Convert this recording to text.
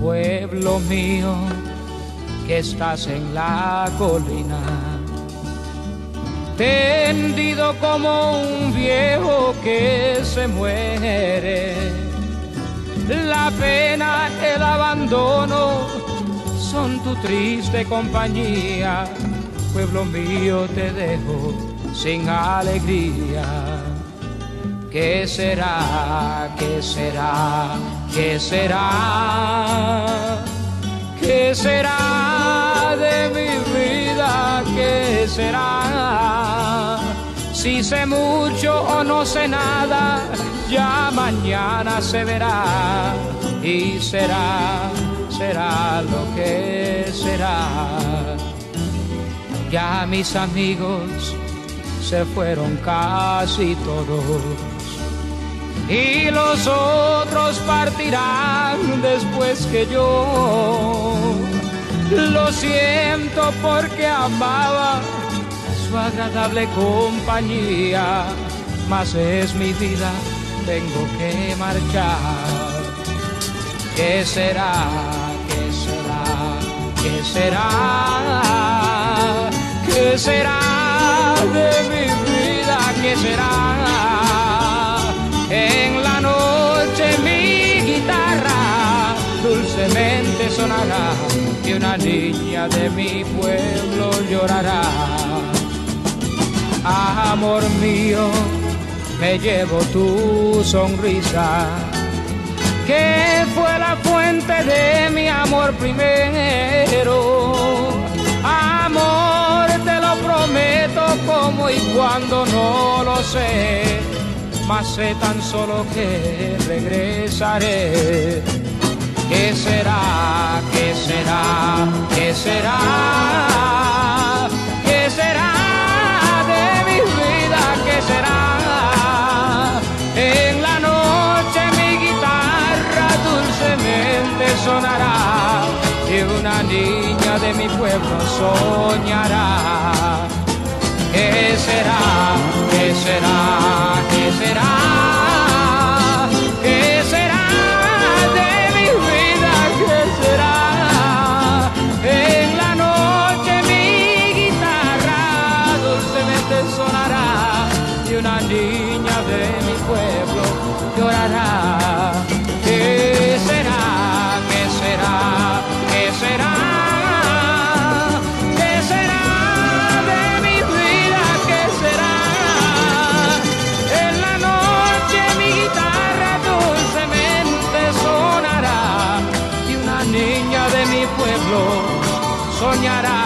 pueblo mío que estás en la colina, tendido como un viejo que se muere. La pena, el abandono son tu triste compañía. Pueblo mío, te dejo sin alegría. ¿Qué será? ¿Qué será? ¿Qué será? ¿Qué será de mi vida? ¿Qué será? Si sé mucho o no sé nada, ya mañana se verá y será, será lo que será. Ya mis amigos se fueron casi todos y los otros partirán después que yo. Lo siento porque amaba su agradable compañía, mas es mi vida, tengo que marchar. ¿Qué será? ¿Qué será? ¿Qué será? ¿Qué será de mi vida? ¿Qué será? En la noche mi guitarra dulcemente sonará y una niña de mi pueblo llorará. Amor mío, me llevo tu sonrisa, que fue la fuente de mi amor primero. Amor, te lo prometo como y cuando no lo sé mas sé tan solo que regresaré. ¿Qué será? ¿Qué será? ¿Qué será? ¿Qué será de mi vida? ¿Qué será? En la noche mi guitarra dulcemente sonará y una niña de mi pueblo soñará. ¿Qué será? Llorará. ¿Qué será? ¿Qué será? ¿Qué será? ¿Qué será de mi vida? ¿Qué será? En la noche mi guitarra dulcemente sonará y una niña de mi pueblo soñará.